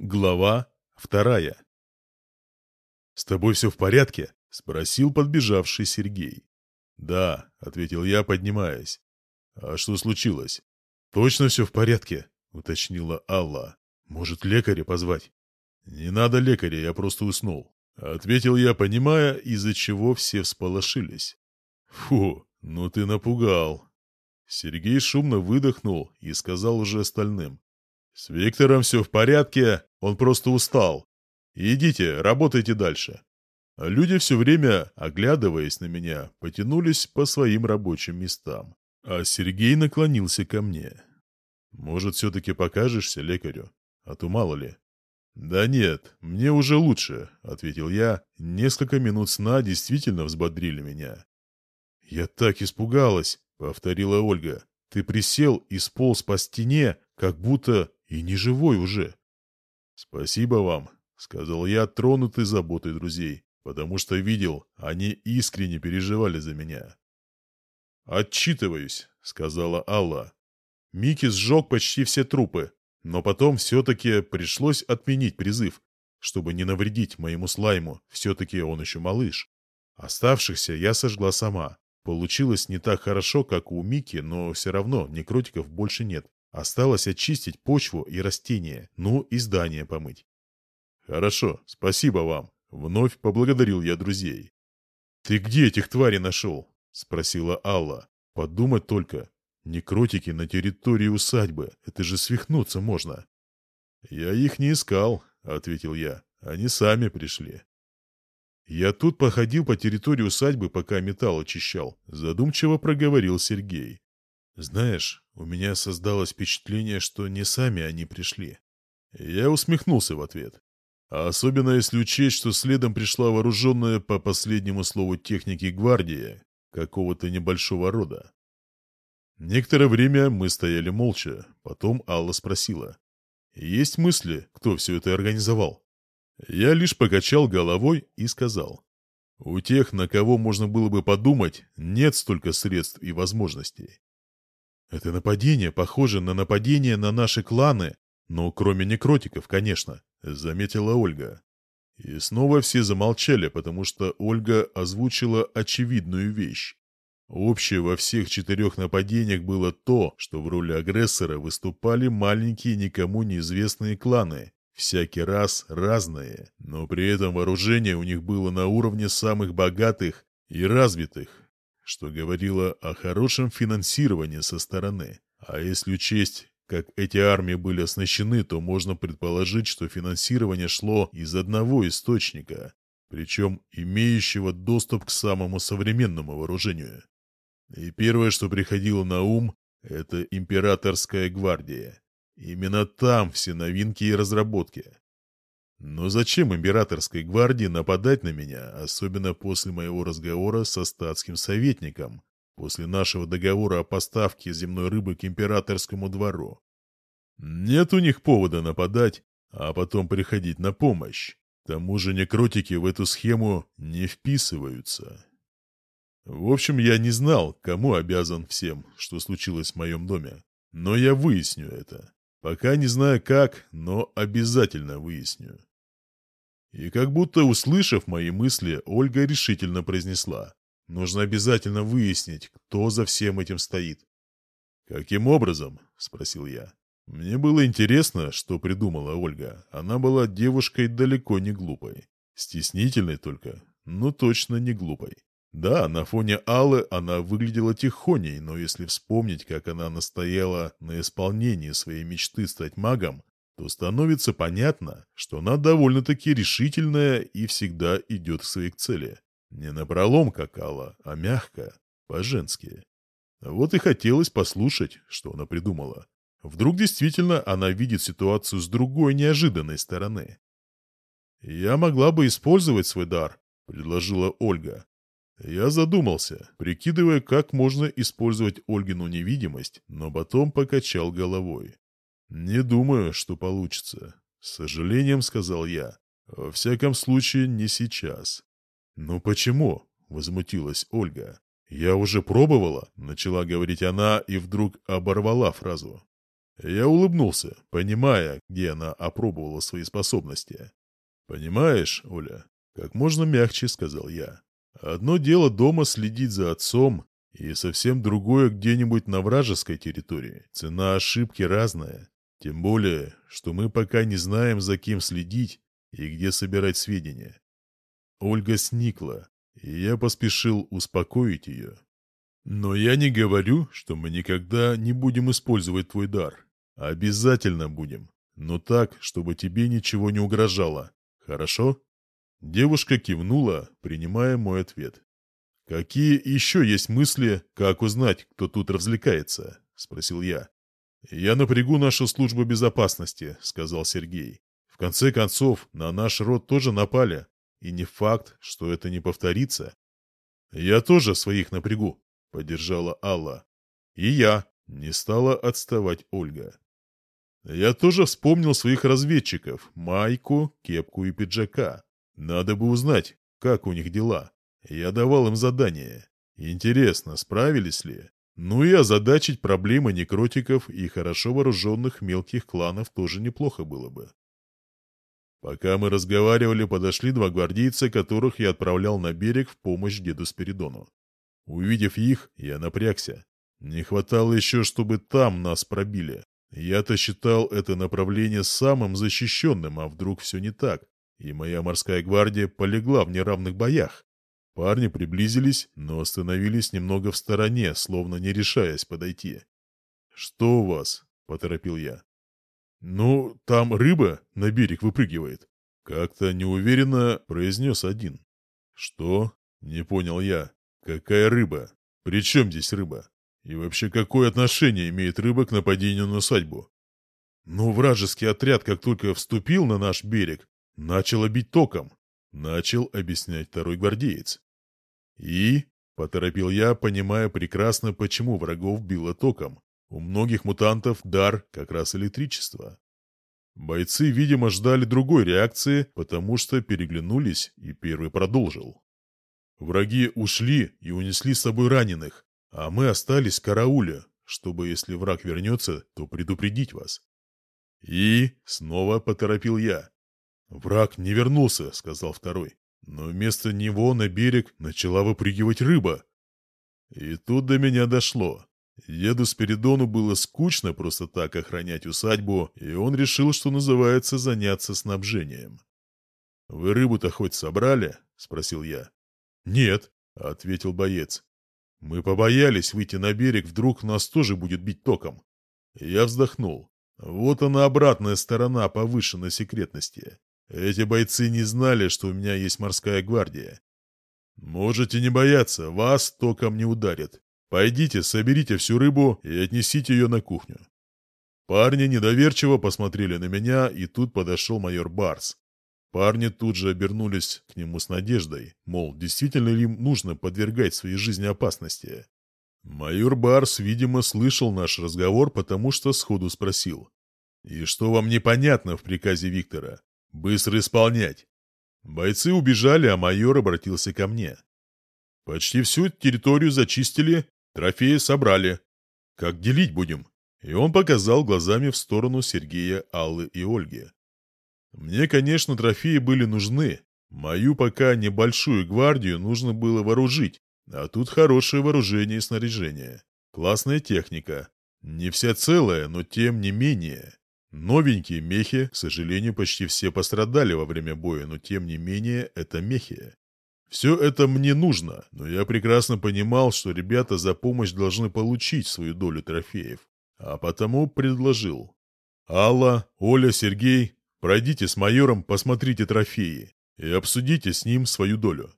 Глава вторая. «С тобой все в порядке?» — спросил подбежавший Сергей. «Да», — ответил я, поднимаясь. «А что случилось?» «Точно все в порядке», — уточнила Алла. «Может, лекаря позвать?» «Не надо лекаря, я просто уснул», — ответил я, понимая, из-за чего все всполошились. «Фу, ну ты напугал». Сергей шумно выдохнул и сказал уже остальным. «С Виктором все в порядке, он просто устал. Идите, работайте дальше». Люди все время, оглядываясь на меня, потянулись по своим рабочим местам. А Сергей наклонился ко мне. «Может, все-таки покажешься лекарю? А то мало ли». «Да нет, мне уже лучше», — ответил я. Несколько минут сна действительно взбодрили меня. «Я так испугалась», — повторила Ольга. «Ты присел и сполз по стене, как будто и не живой уже. «Спасибо вам», — сказал я, тронутый заботой друзей, потому что видел, они искренне переживали за меня. «Отчитываюсь», — сказала Алла. Микки сжег почти все трупы, но потом все-таки пришлось отменить призыв, чтобы не навредить моему слайму, все-таки он еще малыш. Оставшихся я сожгла сама. Получилось не так хорошо, как у Мики, но все равно некротиков больше нет. Осталось очистить почву и растения, ну и здание помыть. «Хорошо, спасибо вам!» — вновь поблагодарил я друзей. «Ты где этих тварей нашел?» — спросила Алла. «Подумать только. Некротики на территории усадьбы. Это же свихнуться можно». «Я их не искал», — ответил я. «Они сами пришли». «Я тут походил по территории усадьбы, пока металл очищал», — задумчиво проговорил Сергей. Знаешь, у меня создалось впечатление, что не сами они пришли. Я усмехнулся в ответ. А особенно если учесть, что следом пришла вооруженная, по последнему слову техники, гвардия какого-то небольшого рода. Некоторое время мы стояли молча, потом Алла спросила. «Есть мысли, кто все это организовал?» Я лишь покачал головой и сказал. «У тех, на кого можно было бы подумать, нет столько средств и возможностей. Это нападение похоже на нападение на наши кланы, но кроме некротиков, конечно, заметила Ольга. И снова все замолчали, потому что Ольга озвучила очевидную вещь. Общее во всех четырех нападениях было то, что в роли агрессора выступали маленькие никому неизвестные кланы, всякий раз разные, но при этом вооружение у них было на уровне самых богатых и развитых, что говорило о хорошем финансировании со стороны. А если учесть, как эти армии были оснащены, то можно предположить, что финансирование шло из одного источника, причем имеющего доступ к самому современному вооружению. И первое, что приходило на ум, это императорская гвардия. Именно там все новинки и разработки. Но зачем императорской гвардии нападать на меня, особенно после моего разговора со статским советником, после нашего договора о поставке земной рыбы к императорскому двору? Нет у них повода нападать, а потом приходить на помощь. К тому же некротики в эту схему не вписываются. В общем, я не знал, кому обязан всем, что случилось в моем доме. Но я выясню это. Пока не знаю как, но обязательно выясню. И как будто услышав мои мысли, Ольга решительно произнесла. «Нужно обязательно выяснить, кто за всем этим стоит». «Каким образом?» – спросил я. Мне было интересно, что придумала Ольга. Она была девушкой далеко не глупой. Стеснительной только, но точно не глупой. Да, на фоне Аллы она выглядела тихоней, но если вспомнить, как она настояла на исполнении своей мечты стать магом, то становится понятно, что она довольно-таки решительная и всегда идет к своей цели. Не напролом как Алла, а мягко, по-женски. Вот и хотелось послушать, что она придумала. Вдруг действительно она видит ситуацию с другой неожиданной стороны. «Я могла бы использовать свой дар», — предложила Ольга. Я задумался, прикидывая, как можно использовать Ольгину невидимость, но потом покачал головой. «Не думаю, что получится», — с сожалением сказал я. «Во всяком случае, не сейчас». «Ну почему?» — возмутилась Ольга. «Я уже пробовала», — начала говорить она и вдруг оборвала фразу. Я улыбнулся, понимая, где она опробовала свои способности. «Понимаешь, Оля, как можно мягче», — сказал я. «Одно дело дома следить за отцом, и совсем другое где-нибудь на вражеской территории. Цена ошибки разная. Тем более, что мы пока не знаем, за кем следить и где собирать сведения. Ольга сникла, и я поспешил успокоить ее. Но я не говорю, что мы никогда не будем использовать твой дар. Обязательно будем, но так, чтобы тебе ничего не угрожало. Хорошо? Девушка кивнула, принимая мой ответ. «Какие еще есть мысли, как узнать, кто тут развлекается?» — спросил я. «Я напрягу нашу службу безопасности», — сказал Сергей. «В конце концов, на наш род тоже напали, и не факт, что это не повторится». «Я тоже своих напрягу», — поддержала Алла. «И я», — не стала отставать Ольга. «Я тоже вспомнил своих разведчиков — майку, кепку и пиджака. Надо бы узнать, как у них дела. Я давал им задание. Интересно, справились ли?» Ну и озадачить проблемы некротиков и хорошо вооруженных мелких кланов тоже неплохо было бы. Пока мы разговаривали, подошли два гвардейца, которых я отправлял на берег в помощь деду Спиридону. Увидев их, я напрягся. Не хватало еще, чтобы там нас пробили. Я-то считал это направление самым защищенным, а вдруг все не так, и моя морская гвардия полегла в неравных боях. Парни приблизились, но остановились немного в стороне, словно не решаясь подойти. «Что у вас?» — поторопил я. «Ну, там рыба на берег выпрыгивает», — как-то неуверенно произнес один. «Что?» — не понял я. «Какая рыба? При чем здесь рыба? И вообще какое отношение имеет рыба к нападению на усадьбу?» «Ну, вражеский отряд, как только вступил на наш берег, начал бить током», — начал объяснять второй гвардеец. «И?» — поторопил я, понимая прекрасно, почему врагов било током. У многих мутантов дар как раз электричество. Бойцы, видимо, ждали другой реакции, потому что переглянулись, и первый продолжил. Враги ушли и унесли с собой раненых, а мы остались в карауле, чтобы, если враг вернется, то предупредить вас. И снова поторопил я. «Враг не вернулся», — сказал второй но вместо него на берег начала выпрыгивать рыба. И тут до меня дошло. Еду Спиридону было скучно просто так охранять усадьбу, и он решил, что называется, заняться снабжением. «Вы рыбу-то хоть собрали?» — спросил я. «Нет», — ответил боец. «Мы побоялись выйти на берег, вдруг нас тоже будет бить током». Я вздохнул. Вот она обратная сторона повышенной секретности. Эти бойцы не знали, что у меня есть морская гвардия. Можете не бояться, вас током не ударит. Пойдите, соберите всю рыбу и отнесите ее на кухню. Парни недоверчиво посмотрели на меня, и тут подошел майор Барс. Парни тут же обернулись к нему с надеждой, мол, действительно ли им нужно подвергать своей жизни опасности. Майор Барс, видимо, слышал наш разговор, потому что сходу спросил. «И что вам непонятно в приказе Виктора? «Быстро исполнять!» Бойцы убежали, а майор обратился ко мне. «Почти всю территорию зачистили, трофеи собрали. Как делить будем?» И он показал глазами в сторону Сергея, Аллы и Ольги. «Мне, конечно, трофеи были нужны. Мою пока небольшую гвардию нужно было вооружить, а тут хорошее вооружение и снаряжение. Классная техника. Не вся целая, но тем не менее. Новенькие мехи, к сожалению, почти все пострадали во время боя, но тем не менее это мехи. Все это мне нужно, но я прекрасно понимал, что ребята за помощь должны получить свою долю трофеев, а потому предложил. «Алла, Оля, Сергей, пройдите с майором, посмотрите трофеи и обсудите с ним свою долю».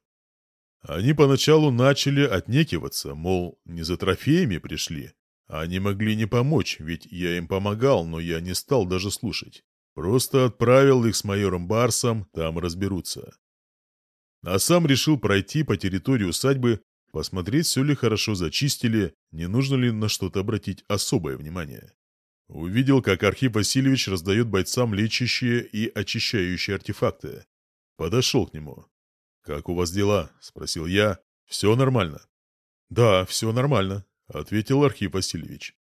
Они поначалу начали отнекиваться, мол, не за трофеями пришли, они могли не помочь, ведь я им помогал, но я не стал даже слушать. Просто отправил их с майором Барсом, там разберутся. А сам решил пройти по территории усадьбы, посмотреть, все ли хорошо зачистили, не нужно ли на что-то обратить особое внимание. Увидел, как Архип Васильевич раздает бойцам лечащие и очищающие артефакты. Подошел к нему. «Как у вас дела?» – спросил я. «Все нормально». «Да, все нормально», ответил Архип Васильевич.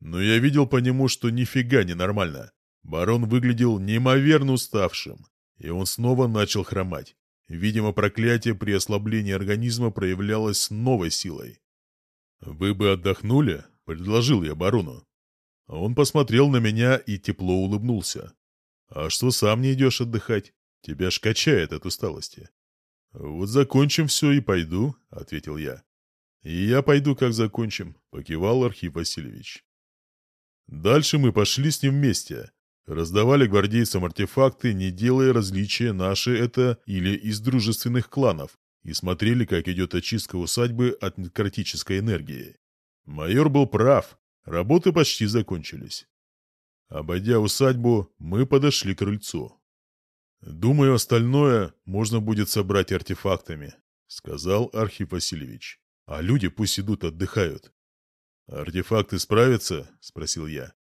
Но я видел по нему, что нифига не нормально. Барон выглядел неимоверно уставшим, и он снова начал хромать. Видимо, проклятие при ослаблении организма проявлялось новой силой. «Вы бы отдохнули?» — предложил я барону. Он посмотрел на меня и тепло улыбнулся. «А что сам не идешь отдыхать? Тебя ж качает от усталости». «Вот закончим все и пойду», — ответил я. «Я пойду, как закончим», — покивал Архип Васильевич. Дальше мы пошли с ним вместе. Раздавали гвардейцам артефакты, не делая различия, наши это или из дружественных кланов, и смотрели, как идет очистка усадьбы от некротической энергии. Майор был прав, работы почти закончились. Обойдя усадьбу, мы подошли к крыльцу. «Думаю, остальное можно будет собрать артефактами», — сказал Архип Васильевич. А люди пусть идут отдыхают. «Артефакты справятся?» — спросил я.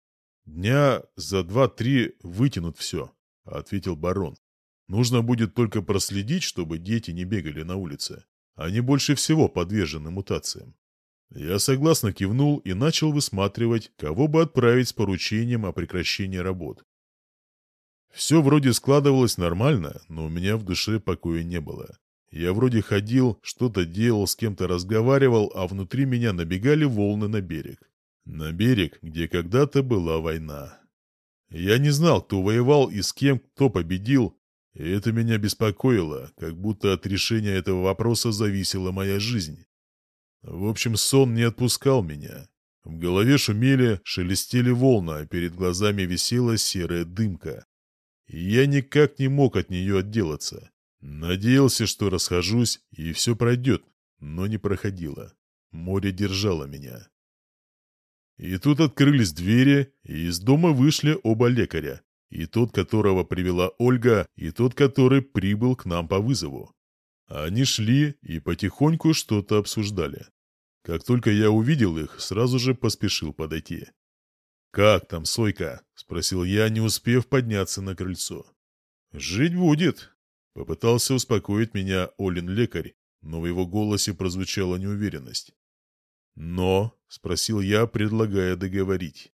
«Дня за два-три вытянут все», — ответил барон. «Нужно будет только проследить, чтобы дети не бегали на улице. А Они больше всего подвержены мутациям». Я согласно кивнул и начал высматривать, кого бы отправить с поручением о прекращении работ. Все вроде складывалось нормально, но у меня в душе покоя не было. Я вроде ходил, что-то делал, с кем-то разговаривал, а внутри меня набегали волны на берег. На берег, где когда-то была война. Я не знал, кто воевал и с кем, кто победил, и это меня беспокоило, как будто от решения этого вопроса зависела моя жизнь. В общем, сон не отпускал меня. В голове шумели, шелестели волны, а перед глазами висела серая дымка. И я никак не мог от нее отделаться. Надеялся, что расхожусь, и все пройдет, но не проходило. Море держало меня. И тут открылись двери, и из дома вышли оба лекаря. И тот, которого привела Ольга, и тот, который прибыл к нам по вызову. Они шли и потихоньку что-то обсуждали. Как только я увидел их, сразу же поспешил подойти. «Как там, Сойка?» — спросил я, не успев подняться на крыльцо. «Жить будет», Попытался успокоить меня Олин лекарь, но в его голосе прозвучала неуверенность. «Но?» — спросил я, предлагая договорить.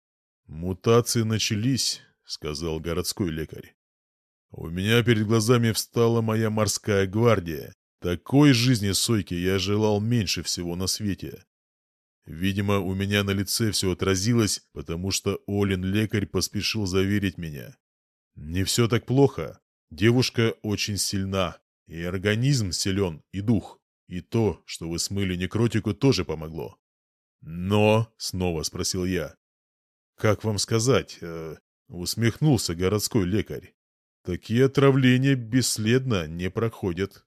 «Мутации начались», — сказал городской лекарь. «У меня перед глазами встала моя морская гвардия. Такой жизни Сойки я желал меньше всего на свете. Видимо, у меня на лице все отразилось, потому что Олин лекарь поспешил заверить меня. Не все так плохо. Девушка очень сильна, и организм силен, и дух. И то, что вы смыли некротику, тоже помогло. Но, — снова спросил я, — как вам сказать, э, усмехнулся городской лекарь, такие отравления бесследно не проходят.